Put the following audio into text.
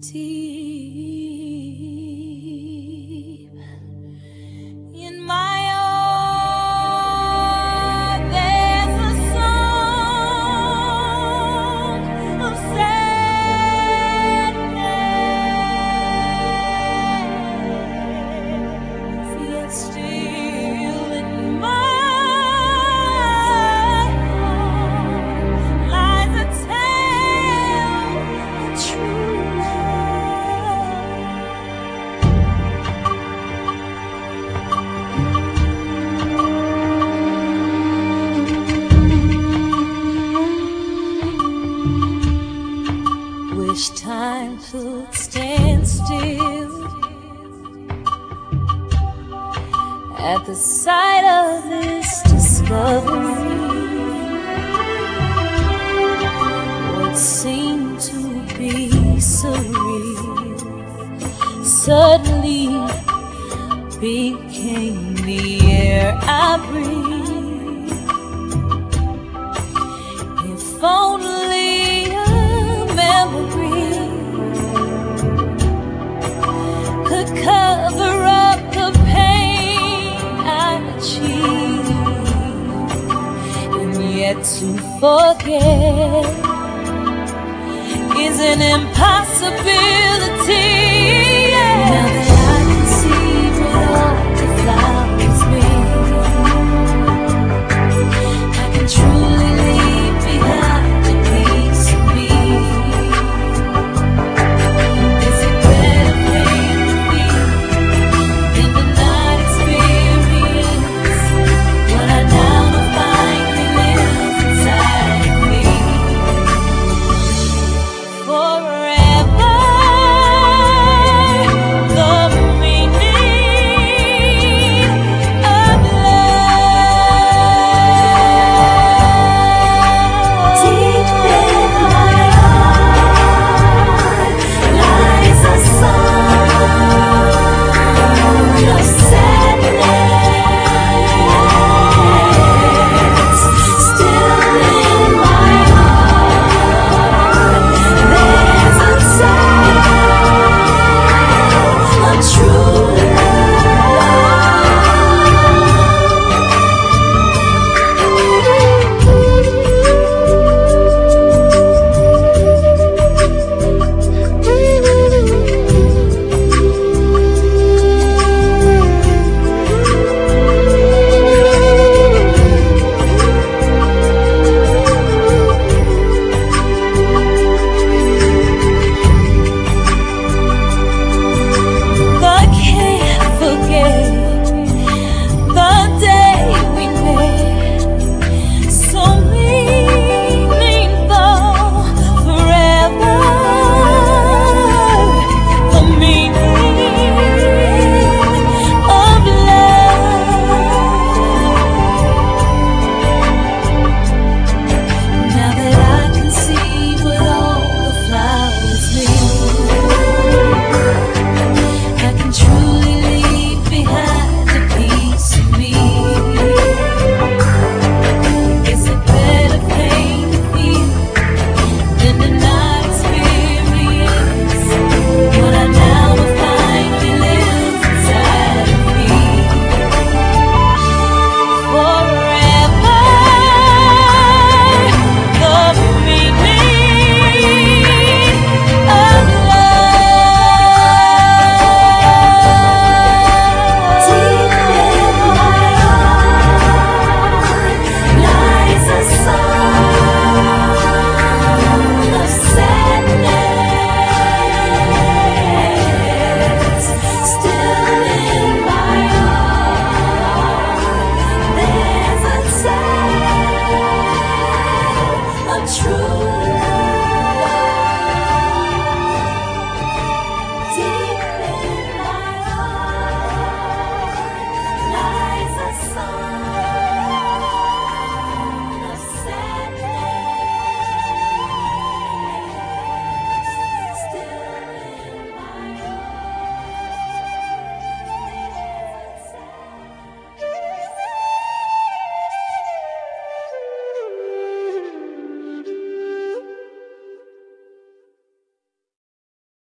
Deep stand still at the sight of this discovery. What seemed to be surreal suddenly became the air I breathe. Yet to forget is an impossibility. That